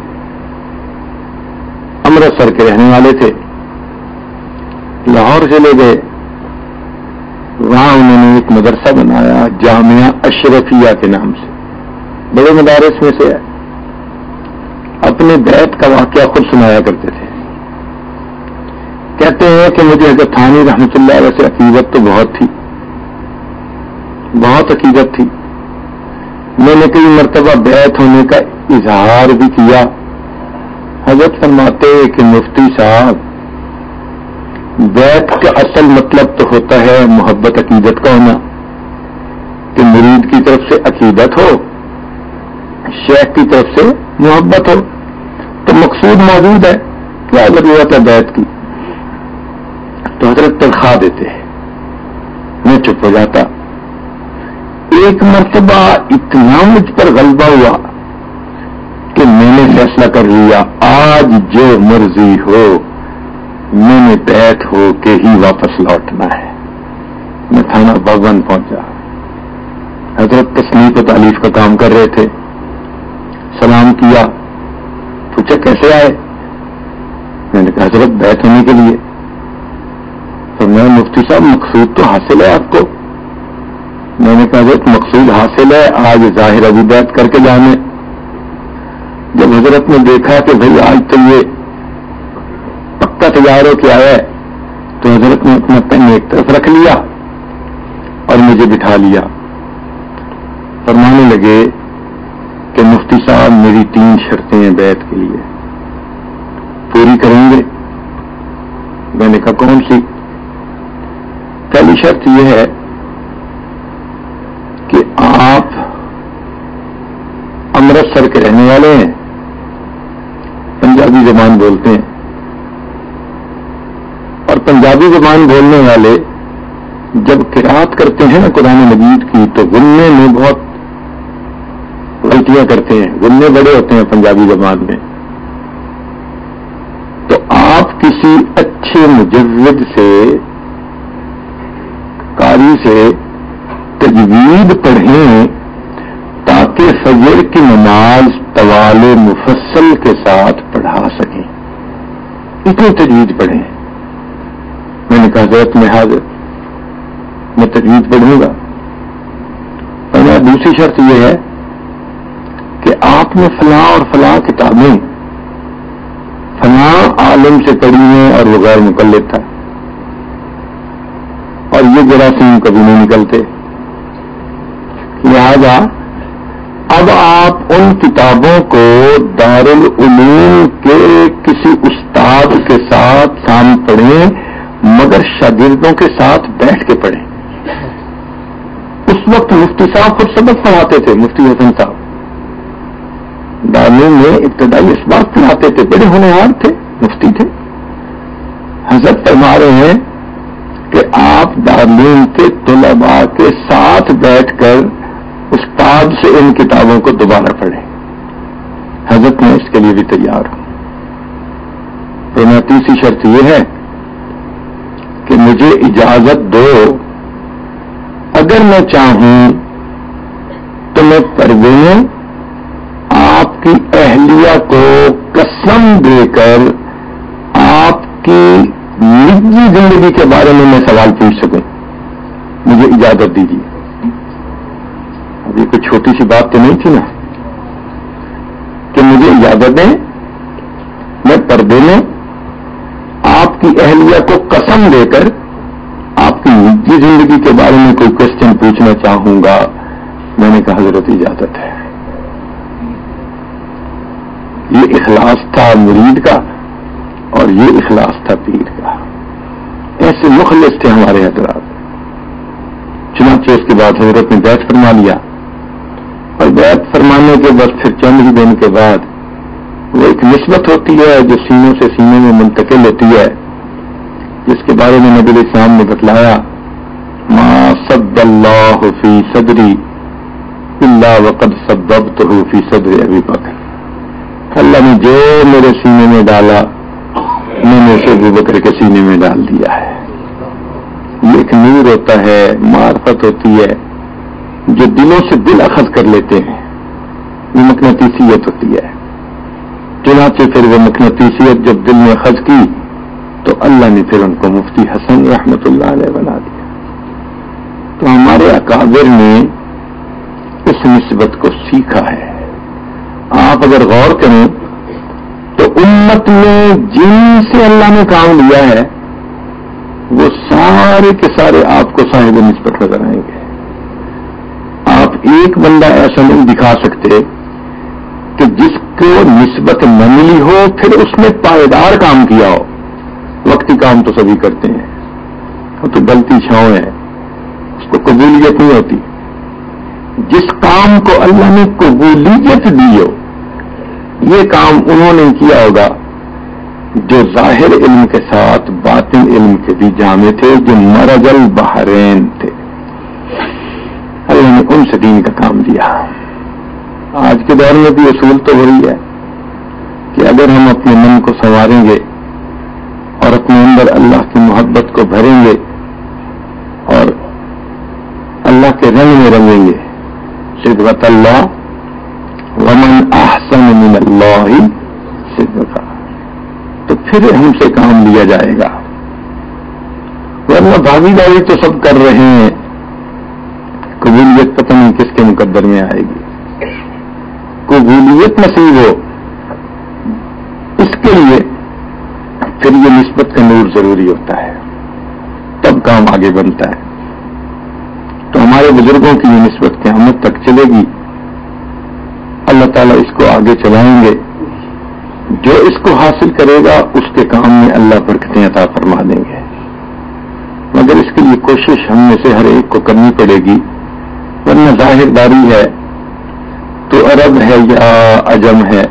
امرتسر کے رہنے والے تھے۔ لاہور سے لے گئے۔ وہاں انہوں نے ایک مدرسہ بنایا، جامعہ اشرفیہ کے نام سے۔ بڑے مدارس میں سے اپنے بیت کا واقعہ خود سنایا کرتے تھے۔ کہتے ہیں کہ مجھے حضرت تھانی رحمت اللہ علیہ سے عقیدت تو بہت تھی۔ بہت عقیدت تھی۔ میں نے کئی مرتبہ بیت ہونے کا اظہار بھی کیا۔ حضرت فرماتے کہ مفتی صاحب بیت کا اصل مطلب تو ہوتا ہے محبت، عقیدت کا ہونا کہ مرید کی طرف سے عقیدت ہو، شیخ کی طرف سے محبت ہو۔ تو مقصود موجود ہے کیا ضرورت ہے بیت کی، تو حضرت تنخواہ دیتے ہیں۔ میں چپ ہو جاتا۔ ایک مرتبہ اتنا مجھ پر غلبہ ہوا کہ میں نے فیصلہ کر لیا، آج جو مرضی ہو۔ میں نے بیت ہو کے ہی واپس لوٹنا ہے۔ میں تھانہ بغن پہنچا۔ حضرت تصنیف و تعلیف کا کام کر رہے تھے۔ سلام کیا۔ پوچھا کیسے آئے؟ میں نے کہا، حضرت بیت ہونے کے لیے۔ تو میں، مفتی صاحب، مقصود تو حاصل ہے آپ کو۔ میں نے کہا، حضرت، مقصود حاصل ہے۔ آج ظاہر ابھی بیت کر کے جانے۔ جب حضرت نے دیکھا کہ بھائی، آج تو یہ تیار ہو کے آیا ہے، تو حضرت نے اپنا پین ایک طرف رکھ لیا اور مجھے بٹھا لیا۔ فرمانے لگے کہ مفتی صاحب، میری تین شرطیں ہیں بیت کے لیے۔ پوری کریں گے؟ میں نے کہا، کون سی؟ پہلی شرط یہ ہے کہ آپ امرتسر کے رہنے والے ہیں۔ پنجابی زبان بولتے ہیں۔ اور پنجابی زبان بولنے والے جب قرآت کرتے ہیں نا قرآن مجید کی، تو گننے میں بہت غلطیاں کرتے ہیں گننے بڑے ہوتے ہیں پنجابی زبان میں۔ تو آپ کسی اچھے مجود سے، کاری سے تجوید پڑھیں تاکہ فجر کی نماز طوال مفصل کے ساتھ پڑھا سکیں۔ اتنی تجوید پڑھیں۔ نے کہا ضرورت میں حاضر میں تجویز پڑھوں گا۔ اور دوسری شرط یہ ہے کہ آپ وقت میں فلاں اور فلاں کتابیں، فلاں عالم سے پڑھی ہیں اور وہ غیر مقلد تھا۔ اور یہ جراثیم کبھی نہیں نکلتے۔ لہذا اب آپ ان کتابوں کو دارالعلوم کے کسی استاد کے ساتھ سام پڑھیں شاگردوں کے ساتھ بیٹھ کے پڑھیں۔ اس وقت مفتی صاحب خود سبق پڑھاتے تھے، مفتی حسن صاحب۔ دارالعلوم میں ابتدائی اسباق پڑھاتے تھے، بڑے ہونہار تھے، مفتی تھے۔ حضرت فرما رہے ہیں کہ آپ دارالعلوم کے طلباء کے ساتھ بیٹھ کر استاد سے ان کتابوں کو دوبارہ پڑھیں۔ حضرت میں اس کے لیے بھی تیار ہوں۔ تو میں تیسری شرط یہ ہے کہ مجھے اجازت دو۔ اگر میں چاہوں تو میں پروین آپ کی اہلیہ کو قسم دے کر آپ کی نجی زندگی کے بارے میں میں سوال پوچھ سکوں۔ مجھے اجازت دیجیے۔ یہ کوئی چھوٹی سی بات تو نہیں تھی نا؟ کہ مجھے اجازت دیں۔ میں پردے میں کی اہلیہ کو قسم دے کر آپ کی نجی زندگی کے بارے میں کوئی کوشچن پوچھنا چاہوں گا، میں نے کہا ضرورت اجازت ہے۔ یہ اخلاص تھا مرید کا اور یہ اخلاص تھا پیر کا۔ ایسے مخلص تھے ہمارے حضرات۔ چنانچہ اس کے بعد حضرت نے بیٹھ فرما لیا۔ اور بیت فرمانے کے بعد پھر چند ہی دن کے بعد وہ ایک نسبت ہوتی ہے جو سینوں سے سینے میں منتقل ہوتی ہے۔ جس کے بارے میں نبی اسلام نے بتلایا، ما سب اللہ فی صدری اللہ وقد سبب تو فی صدر ابھی بکر. اللہ نے جو میرے سینے میں ڈالا، میں نے اسے ابو بکر کے سینے میں ڈال دیا ہے۔ یہ ایک نور ہوتا ہے، معرفت ہوتی ہے، جو دلوں سے دل اخذ کر لیتے ہیں۔ یہ مقناطیسیت ہوتی ہے۔ چنانچہ پھر وہ مقناطیسیت جب دل میں اخذ کی تو اللہ نے پھر ان کو مفتی حسن رحمت اللہ علیہ بنا دیا۔ تو ہمارے اکابر نے اس نسبت کو سیکھا ہے۔ آپ اگر غور کریں تو امت میں جن سے اللہ نے کام لیا ہے، وہ سارے کے سارے آپ کو صاحب نسبت نظر آئیں گے۔ ایک بندہ ایسا نہیں دکھا سکتے کہ جس کو نسبت نہ ملی ہو، پھر اس نے پائیدار کام کیا ہو۔ وقتی کام تو سبھی کرتے ہیں۔ وہ تو غلطی چھاؤں ہے اس کو قبولیت نہیں ہوتی۔ جس کام کو اللہ نے قبولیت دی ہو، یہ کام انہوں نے کیا ہوگا؟ جو ظاہر علم کے ساتھ باطن علم کے بھی جامع تھے، جو مرجل بحرین تھے۔ اللہ نے ان سے دین کا کام دیا۔ آج کے دور میں بھی اصول تو وہی ہے کہ اگر ہم اپنے من کو سنواریں گے اور اپنے اندر اللہ کی محبت کو بھریں گے اور اللہ کے رنگ میں رنگیں گے۔ صدرت اللہ ومن احسن من اللہ صدرت تو پھر ہم سے کام لیا جائے گا۔ ورنہ بھاگی داری تو سب کر رہے ہیں۔ قبولیت پتہ نہیں کس کے مقدر میں آئے گی۔ قبولیت نصیب ہو۔ اس کے لیے پھر یہ نسبت کا نور ضروری ہوتا ہے۔ تب کام آگے بنتا ہے۔ تو ہمارے بزرگوں کی یہ نسبت قیامت تک چلے گی۔ اللہ تعالیٰ اس کو آگے چلائیں گے۔ جو اس کو حاصل کرے گا، اس کے کام میں اللہ برکتیں عطا فرما دیں گے۔ مگر اس کے لیے کوشش ہم میں سے ہر ایک کو کرنی پڑے گی۔ ورنہ ظاہر داری ہے، تو عرب ہے یا عجم ہے،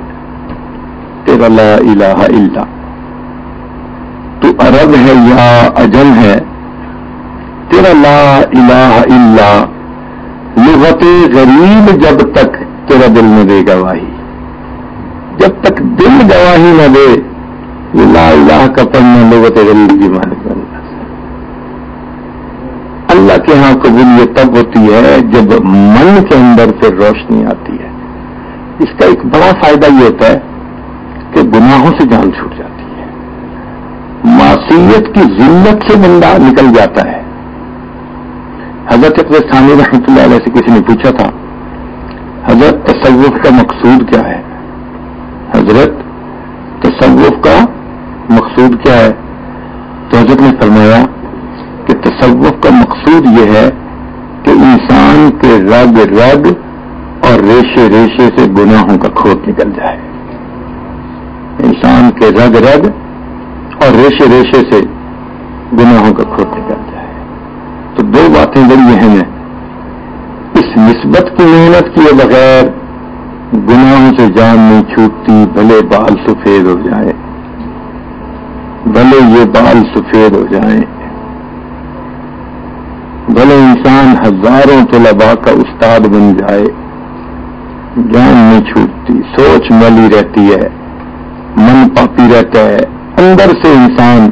تیرا لا الہ الا تو عرب ہے یا عجم ہے، تیرا لا الہ الا لغت غریب جب تک تیرا دل میں دے گواہی۔ جب تک دل گواہی نہ دے لا الہ کا پڑھنا لغت غریب کی مانگ بننا اللہ کے ہاں قبولیت تب ہوتی ہے جب من کے اندر پھر روشنی آتی ہے۔ اس کا ایک بڑا فائدہ یہ ہوتا ہے کہ گناہوں سے جان چھوٹ جاتی ہے۔ معصیت کی ذلت سے بندہ نکل جاتا ہے۔ حضرت ثانی رحمۃ اللہ علیہ سے کسی نے پوچھا تھا، حضرت تصوف کا مقصود کیا ہے؟ حضرت تصوف کا مقصود کیا ہے؟ تو حضرت نے فرمایا کہ تصوف کا مقصود یہ ہے کہ انسان کے رگ رگ اور ریشے ریشے سے گناہوں کا کھوٹ نکل جائے۔ انسان کے رگ رگ اور ریشے ریشے سے گناہوں کا کھوٹ نکل جائے تو دو باتیں بڑی اہم ہیں۔ اس نسبت کی محنت کیے بغیر گناہوں سے جان نہیں چھوٹتی، بھلے بال سفید ہو جائے بھلے یہ بال سفید ہو جائیں۔ بھلے انسان ہزاروں طلباء کا استاد بن جائے۔ جان نہیں چھوٹتی، سوچ ملی رہتی ہے، من پاپی رہتا ہے۔ اندر سے انسان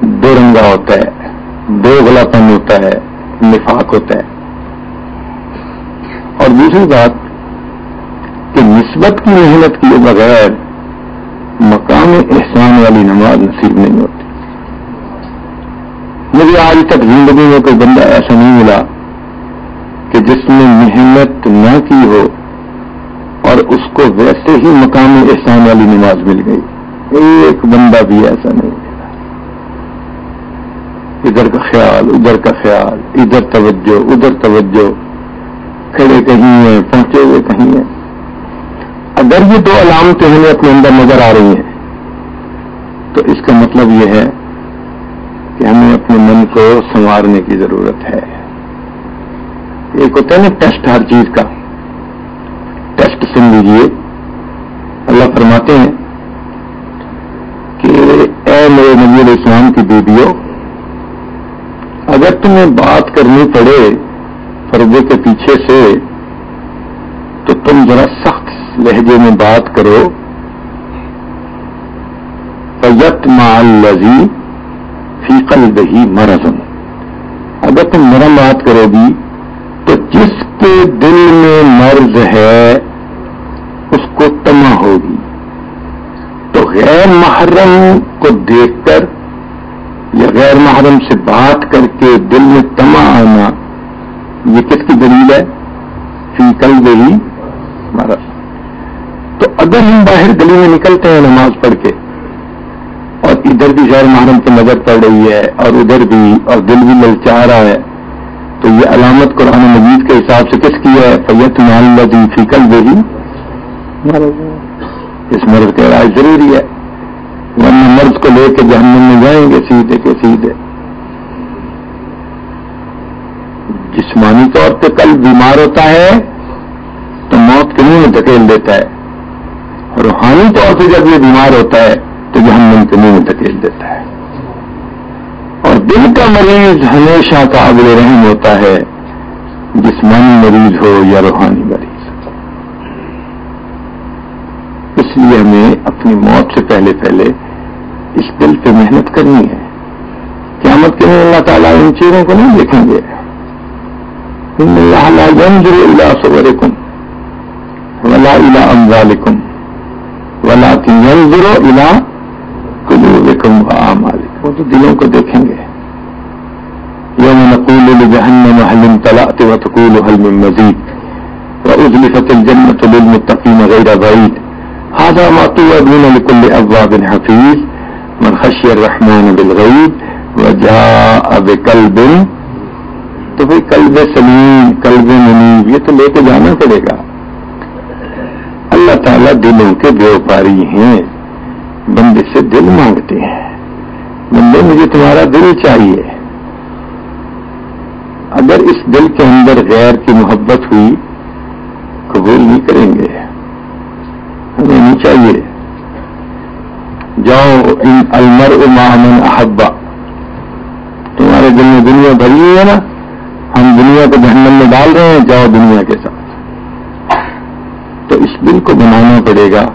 دو رنگا ہوتا ہے دو گلاپن ہوتا ہے، نفاق ہوتا ہے۔ اور دوسری بات کہ نسبت کی محنت کیے بغیر مقام احسان والی نماز نصیب نہیں ہوتی۔ مجھے آج تک زندگی میں کوئی بندہ ایسا نہیں ملا کہ جس نے محنت نہ کی ہو اور اس کو ویسے ہی مقام احسان والی نماز مل گئی۔ ایک بندہ بھی ایسا نہیں ادھر کا خیال، ادھر کا خیال، ادھر توجہ ادھر توجہ۔ کھڑے کہیں ہیں، پہنچے ہوئے کہیں ہیں۔ اگر یہ دو علامتیں ہمیں اپنے اندر نظر آ رہی ہیں، تو اس کا مطلب یہ ہے کہ ہمیں اپنے من کو سنوارنے کی ضرورت ہے۔ ایک ہوتا ہے نا ٹیسٹ ہر چیز کا۔ ٹیسٹ سن لیجیے اللہ فرماتے ہیں کہ اے میرے نبی علیہ السلام کی بیویوں، اگر تمہیں بات کرنی پڑے پردے کے پیچھے سے، تو تم ذرا سخت لہجے میں بات کرو۔ فیت مال لذی فی دہی مرزم اگر تم نرم بات کرو گی، تو جس کے دل میں مرض ہے، اس کو تما ہوگی۔ غیر محرم کو دیکھ کر یا غیر محرم سے بات کر کے دل میں تما آنا، یہ کس کی دلیل ہے؟ فی کل گئی تو اگر ہم باہر گلی میں نکلتے ہیں نماز پڑھ کے، اور ادھر بھی غیر محرم کی نظر پڑ رہی ہے، اور ادھر بھی، اور دل بھی للچا رہا ہے، تو یہ علامت قرآن مجید کے حساب سے کس کی ہے؟ فیت مان فی کل گئی اس مرض کا علاج ضروری ہے۔ ورنہ مرض کو لے کے جہنم میں جائیں گے سیدھے کے سیدھے۔ جسمانی طور پہ کل بیمار ہوتا ہے تو موت کے منہ میں دھکیل دیتا ہے۔ روحانی طور پہ جب یہ بیمار ہوتا ہے تو جہنم کے منہ میں دھکیل دیتا ہے۔ اور دل کا مریض ہمیشہ قابل رحم ہوتا ہے۔ جسمانی مریض ہو یا روحانی مریض اس لیے ہمیں اپنی موت سے پہلے پہلے اس دل پہ محنت کرنی ہے۔ قیامت کے لیے اللہ تعالیٰ ان چیزوں کو نہیں دیکھیں گے۔ ان اللہ لا ينظر الى صوركم ولا الى اموالكم ولكن ينظر الى قلوبكم واعمالكم وہ تو دلوں کو دیکھیں گے۔ يوم نقول لجهنم هل امتلأت وتقول هل من مزيد وأزلفت الجنة للمتقين غير بعيد۔ هذا ما توعدون لكل أبواب حفيظ من خشي الرحمن بالغيب وجاء بقلب، تو بھائی کلب سلیم کلب منیب، یہ تو لے کے جانا پڑے گا۔ اللہ تعالیٰ دلوں کے ویوپاری ہیں، بندے سے دل مانگتے ہیں۔ بندے، مجھے تمہارا دل چاہیے۔ اگر اس دل کے اندر غیر کی محبت ہوئی، قبول نہیں کریں گے۔ نہیں چاہیے۔ جاؤ ان المر امن احبا تمہارے دل میں دنیا بھری ہے نا؟ ہم دنیا کو جہنم میں ڈال رہے ہیں، جاؤ دنیا کے ساتھ۔ تو اس دل کو بنانا پڑے گا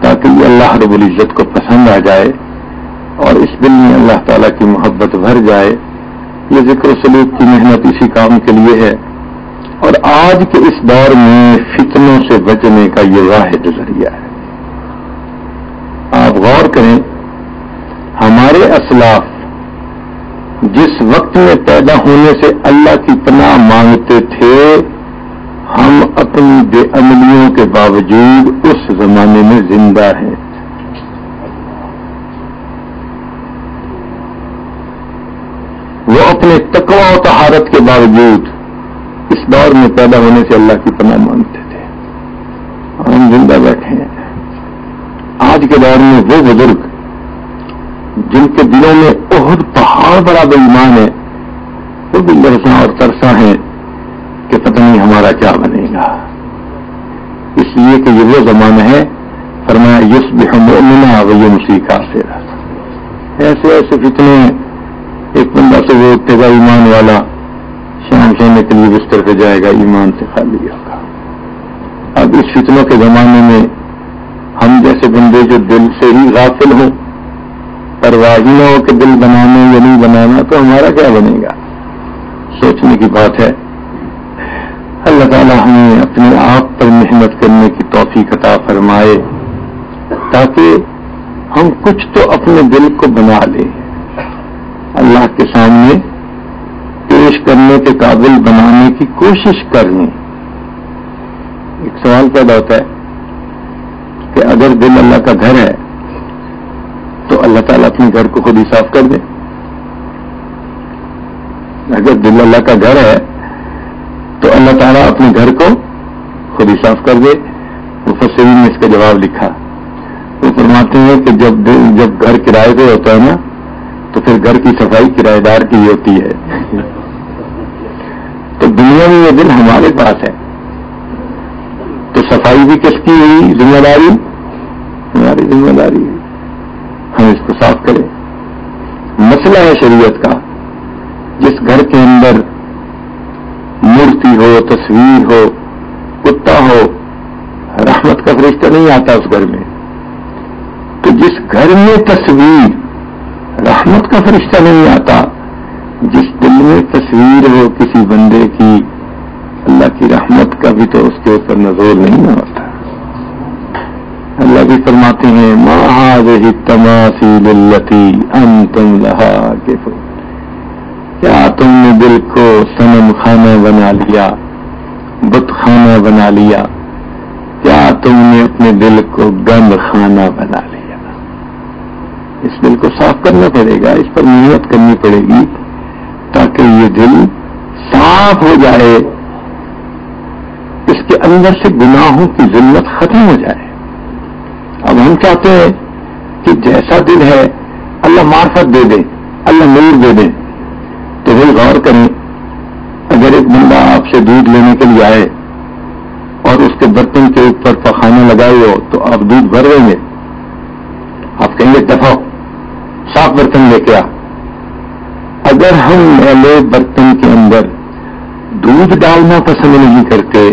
تاکہ یہ اللہ رب العزت کو پسند آ جائے اور اس دل میں اللہ تعالیٰ کی محبت بھر جائے۔ یہ ذکر و سلوک کی محنت اسی کام کے لیے ہے۔ اور آج کے اس دور میں فتنوں سے بچنے کا یہ واحد ذریعہ ہے۔ آپ غور کریں، ہمارے اسلاف جس وقت میں پیدا ہونے سے اللہ کی پناہ مانگتے تھے، ہم اپنی بے عملیوں کے باوجود اس زمانے میں زندہ ہیں۔ وہ اپنے تقوا و تہارت کے باوجود اس دور میں پیدا ہونے سے اللہ کی پناہ مانگتے تھے۔ اور ہم زندہ بیٹھے ہیں۔ آج کے دور میں وہ بزرگ جن کے دلوں میں بہت پہاڑ بڑا بے ایمان ہے، وہ بھی لرساں اور ترساں ہیں کہ پتہ نہیں ہمارا کیا بنے گا۔ اس لیے کہ یہ وہ زمانہ ہے، فرمایا یس بحمنا وہ مسیح سے ایسے ایسے فتنے، ایک بندہ تو وہ اٹھے گا ایمان والا سونے کے لیے بستر پہ جائے گا ایمان سے خالی ہوگا اب اس فتنوں کے زمانے میں ہم جیسے بندے جو دل سے ہی غافل ہوں پرواہی نہ ہو کہ دل بنانے یا نہیں بنانا، تو ہمارا کیا بنے گا؟ سوچنے کی بات ہے۔ اللہ تعالیٰ ہمیں اپنے آپ پر محنت کرنے کی توفیق عطا فرمائے، تاکہ ہم کچھ تو اپنے دل کو بنا لیں۔ اللہ کے سامنے پیش کرنے کے قابل بنانے کی کوشش کرنی۔ ایک سوال پیدا ہوتا ہے کہ اگر دل اللہ کا گھر ہے، تو اللہ تعالیٰ اپنے گھر کو خود ہی صاف کر دے۔ اگر دل اللہ کا گھر ہے، تو اللہ تعالیٰ اپنے گھر کو خود ہی صاف کر دے۔ مفسرین نے اس کا جواب لکھا۔ وہ فرماتے ہیں کہ جب دل، جب گھر کرائے پہ ہوتا ہے نا، تو پھر گھر کی صفائی کرایہ دار کی ہوتی ہے۔ دنیا میں یہ دن ہمارے پاس ہے۔ تو صفائی بھی کس کی ہوئی؟ ذمہ داری؟ ہماری ذمہ داری ہے۔ ہم اس کو صاف کریں۔ مسئلہ ہے شریعت کا۔ جس گھر کے اندر مورتی ہو، تصویر ہو، کتا ہو، رحمت کا فرشتہ نہیں آتا اس گھر میں۔ تو جس گھر میں تصویر، رحمت کا فرشتہ نہیں آتا جس دل میں تصویر ہو کسی بندے کی، اللہ کی رحمت کا بھی تو اس کے اوپر نظور نہیں ہوتا۔ اللہ بھی فرماتے ہیں مہاوی تماسی دلتی ان تم لہا کے کیا تم نے دل کو سنم خانہ بنا لیا، بت خانہ بنا لیا؟ کیا تم نے اپنے دل کو گند خانہ بنا لیا؟ اس دل کو صاف کرنا پڑے گا، اس پر محنت کرنی پڑے گی۔ تاکہ یہ دل صاف ہو جائے، اس کے اندر سے گناہوں کی ضرورت ختم ہو جائے۔ اب ہم چاہتے ہیں کہ جیسا دل ہے، اللہ معرفت دے دے، اللہ نور دے دے۔ تو وہ غور کریں، اگر ایک بندہ آپ سے دودھ لینے کے لیے آئے اور اس کے برتن کے اوپر پخانا لگائے ہو، تو آپ دودھ بھر رہیں گے آپ کہیں گے دفاع صاف برتن لے کے آ۔ اگر ہم میلے برتن کے اندر دودھ ڈالنا پسند نہیں کرتے،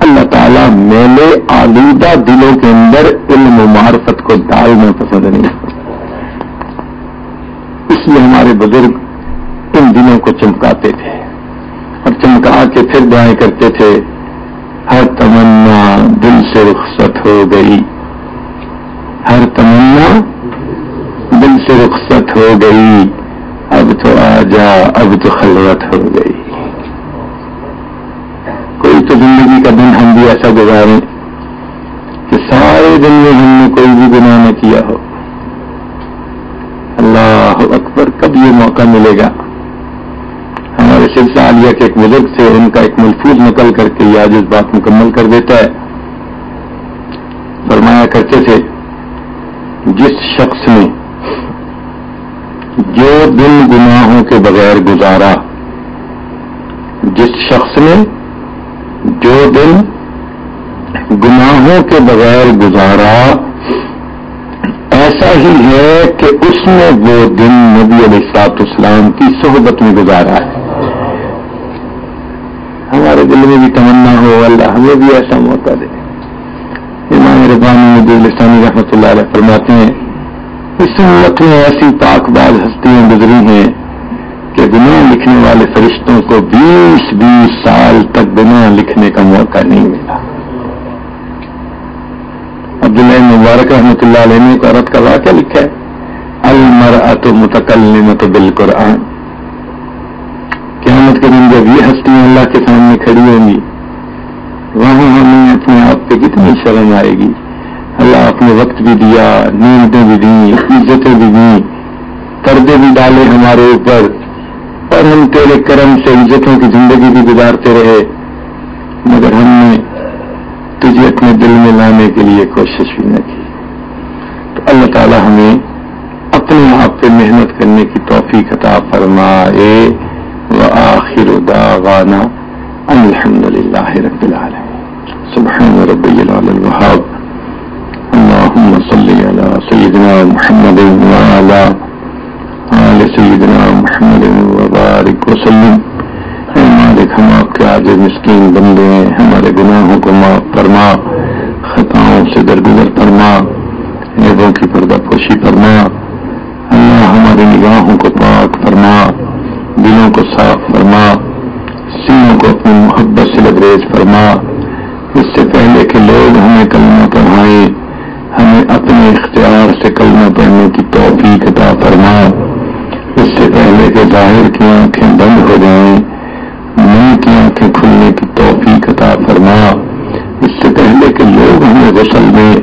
اللہ تعالیٰ میلے آلودہ دلوں کے اندر علم و معرفت کو ڈالنا پسند نہیں کرتا اس لیے ہمارے بزرگ ان دنوں کو چمکاتے تھے اور چمکا کے پھر دعائیں کرتے تھے، ہر تمنا دل سے رخصت ہو گئی۔ ہر تمنا دل سے رخصت ہو گئی۔ اب تو آ جا، اب تو خلوت ہو گئی۔ کوئی تو زندگی کا دن ہم بھی ایسا گزارے کہ سارے دن میں ہم نے کوئی بھی گناہ نہ کیا ہو۔ اللہ اکبر، کب یہ موقع ملے گا؟ ہمارے سلسلہ عالیہ کے ایک بزرگ سے ان کا ایک ملفوظ نکل کر کے یہ آج اس بات مکمل کر دیتا ہے۔ فرمایا کرتے تھے، جس شخص نے دن گناہوں کے بغیر گزارا۔ جس شخص نے جو دن گناہوں کے بغیر گزارا، ایسا ہی ہے کہ اس نے وہ دن نبی علیہ السلاط اسلام کی صحبت میں گزارا ہے۔ ہمارے دل میں بھی تمنا ہو، اللہ ہمیں بھی ایسا موقع دے۔ امام ربانی نبی لسانی رحمۃ اللہ علیہ فرماتے ہیں اس امت میں ایسی پاک باز ہستیاں گزری ہیں کہ گناہ لکھنے والے فرشتوں کو بیس بیس سال تک گناہ لکھنے کا موقع نہیں ملا۔ عبداللہ مبارک رحمۃ اللہ علیہ نے ایک عورت کا واقعہ لکھا ہے۔ المر ات متکل بالقرآن۔ قیامت کے دن جب یہ ہستیاں اللہ کے سامنے کھڑی ہوں گی، وہاں ہمیں اپنے آپ پہ کتنی شرم آئے گی۔ اللہ اپنے وقت بھی دیا، نیندیں بھی دیں، عزتیں بھی دیں، پردے بھی ڈالے ہمارے اوپر۔ اور ہم تیرے کرم سے عزتوں کی زندگی بھی گزارتے رہے۔ مگر ہم نے تجھے اپنے دل میں لانے کے لیے کوشش بھی نہ کی۔ تو اللہ تعالی ہمیں اپنے آپ پہ محنت کرنے کی توفیق عطا فرمائے۔ وآخر دعوانا الحمد للہ رب العالمين سبحان ربي العلى اللهم صل على سيدنا محمد وعلى آل سيدنا محمد وبارك وسلم. اے مالک، ہم آپ کے آج مسکین بندے ہیں، ہمارے گناہوں کو معاف فرما، خطاؤں سے درگزر فرما نیبوں کی پردہ پوشی فرما، اللہ ہماری نگاہوں کو پاک فرما، دلوں کو صاف فرما، سینوں کو اپنی محبت سے لبریز فرما۔ اس سے پہلے کہ لوگ ہمیں کلمہ سے کلمہ پڑھنے کی توفیق عطا فرما اس سے پہلے کہ ظاہر کی آنکھیں بند ہو جائیں من کی آنکھیں کھلنے کی توفیق عطا فرما۔ اس سے پہلے کہ لوگ ہمیں غسل میں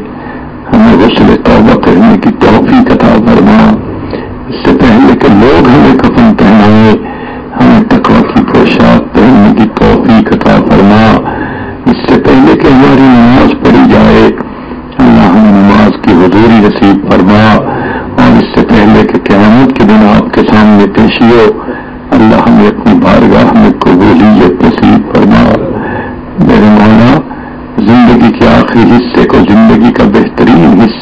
میرے مولا زندگی کے آخری حصے کو زندگی کا بہترین حصہ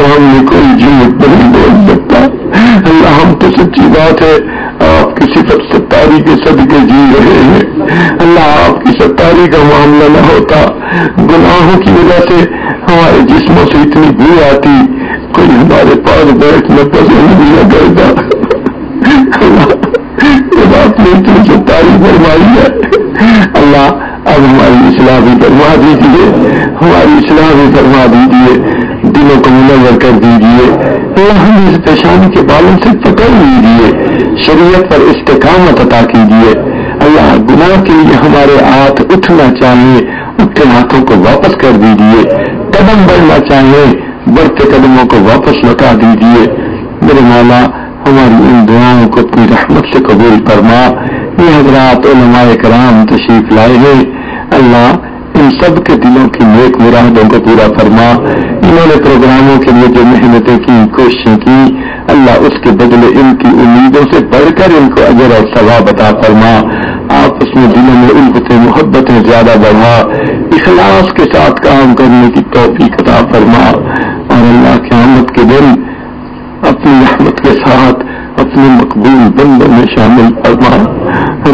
آپ کے سامنے کوئی جھوٹ نہیں بول سکتا۔ اللہ ہم تو سچی بات ہے، آپ کی صفت ستاری کے صدقے جی رہے ہیں۔ اللہ آپ کی ستاری کا معاملہ نہ ہوتا۔ گناہوں کی وجہ سے ہمارے جسموں سے اتنی بو آتی، کوئی ہمارے پاس بیٹھنا پسند نہیں کرتا۔ شریعت پر استقامت عطا کیجیے۔ اللہ گناہ کے لیے ہمارے ہاتھ اٹھنا چاہیے اٹھتے ہاتھوں کو واپس کر دیجیے۔ قدم بڑھنا چاہیے، بڑھتے قدموں کو واپس لوٹا دیجیے۔ میرے مولا، ہماری ان دعاؤں کو اپنی رحمت سے قبول فرما۔ یہ حضرات علماء کرام تشریف لائے ہیں۔ اللہ ان سب کے دلوں کی نیک مرادوں کو پورا فرما۔ انہوں نے پروگراموں کے لیے جو محنتیں کی، کوششیں کی اللہ اس کے بدلے ان کی امیدوں سے بڑھ کر ان کو اجر اور ثواب عطا فرما۔ آپ اس میں دلوں میں الفت محبتیں زیادہ بڑھا۔ اخلاص کے ساتھ کام کرنے کی توفیق عطا فرما۔ اور اللہ قیامت کے دن اپنی رحمت کے ساتھ اپنے مقبول بندوں میں شامل فرما۔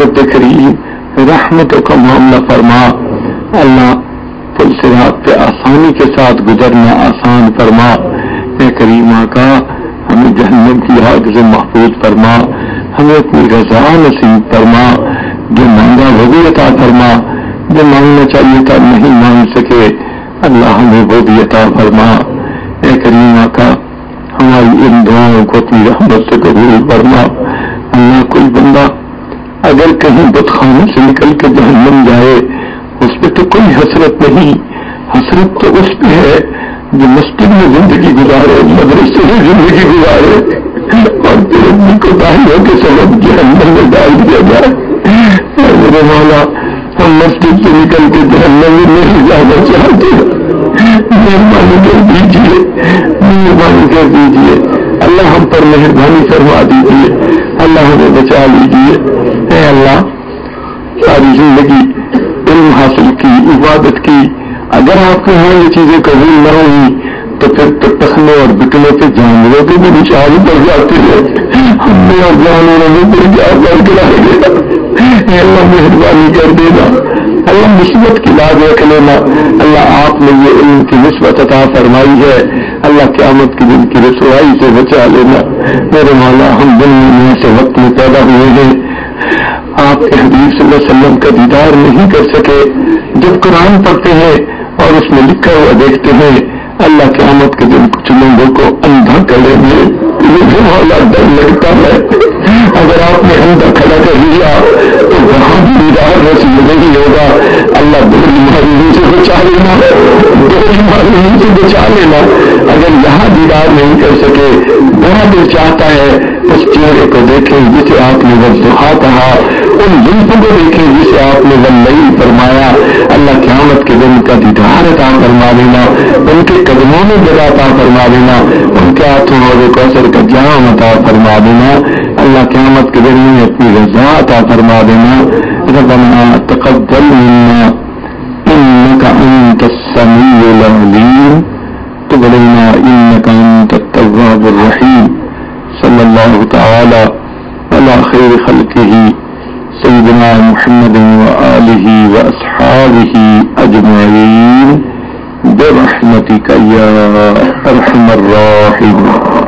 رب کریم، رحمتوں کا معاملہ فرما۔ اللہ پل سے رات پہ آسانی کے ساتھ گزرنا آسان فرما۔ اے کریمہ کا جہنم کی آگ سے محفوظ فرما، ہمیں اپنی رضا نصیب فرما، جو مانگا وہ بھی عطا فرما، جو مانگنا چاہیے تھا نہیں مانگ سکے، اللہ ہمیں وہ بھی عطا فرما۔ اے کریمہ کا ہماری ان دعاؤں کو اپنی رحمت سے قبول فرما۔ اللہ کوئی بندہ اگر کہیں بت خانے سے نکل کے جہنم جائے، اس پہ تو کوئی حسرت نہیں، حسرت تو اس پہ ہے جو مسجد میں زندگی گزارے، مدرسے میں زندگی گزارے، اور پھر اپنی کو داہیوں کے سبب جہنم میں ڈال دیا جائے۔ میرے مولا، ہم مسجد سے نکل کے جہنم میں نہیں جانا چاہتے۔ مہربانی کر دیجیے مہربانی کر دیجیے اللہ ہم پر مہربانی فرما دیجیے اللہ ہمیں بچا لیجیے اے اللہ، ساری زندگی علم حاصل کی، عبادت کی اگر آپ کے یہاں یہ چیزیں قبول نہ ہوئی تو پھر تو اور بکنے کے جانوروں کے بھی بچاری پڑ جاتی ہے۔ ہم نے اور جانوروں میں پھر کیا کر کے رکھ دینا اللہ، مہربانی کر دینا اللہ، نسبت کی لاز رکھ لینا۔ اللہ، آپ نے یہ علم کی نسبت عطا فرمائی ہے۔ اللہ، قیامت کی دن کی رسوائی سے بچا لینا۔ میرے مولا، ہم دن میں ایسے وقت میں پیدا ہوئے ہیں۔ آپ کے حبیب صلی اللہ علیہ وسلم کا دیدار نہیں کر سکے۔ جب قرآن پڑھتے ہیں اور اس میں لکھا ہوا دیکھتے ہیں، اللہ قیامت کے دن کچھ لوگوں کو اندھا کر لیں گے۔ والا ڈر لگتا ہے۔ اگر آپ نے اندھا کھڑا کر لیا تو وہاں بھی دیدار رسول نہیں ہوگا۔ اللہ دو بیماریوں سے بچا لینا۔ دو بیماریوں سے بچا لینا۔ اگر یہاں دیدار نہیں کر سکے بڑا دل چاہتا ہے، اس چہرے کو دیکھیں جسے آپ نے وہ کہا۔ ان جنسوں کو دیکھیں جسے آپ نے وہ فرمایا، اللہ قیامت کے دن کا دیدار عطا فرما دینا، ان کے قدموں میں جگہ عطا فرما دینا، ان کے ہاتھوں اور کوثر کا جام عطا فرما دینا، اللہ قیامت کے دن میں اپنی رضا عطا فرما دینا، ربنا تقبل منا انك انت السميع العليم تب علينا انك انت التواب الرحيم صلی اللہ تعالی على خیر خلقه سيدنا محمد وآله وأصحابه أجمعين برحمتك يا أرحم الراحمين.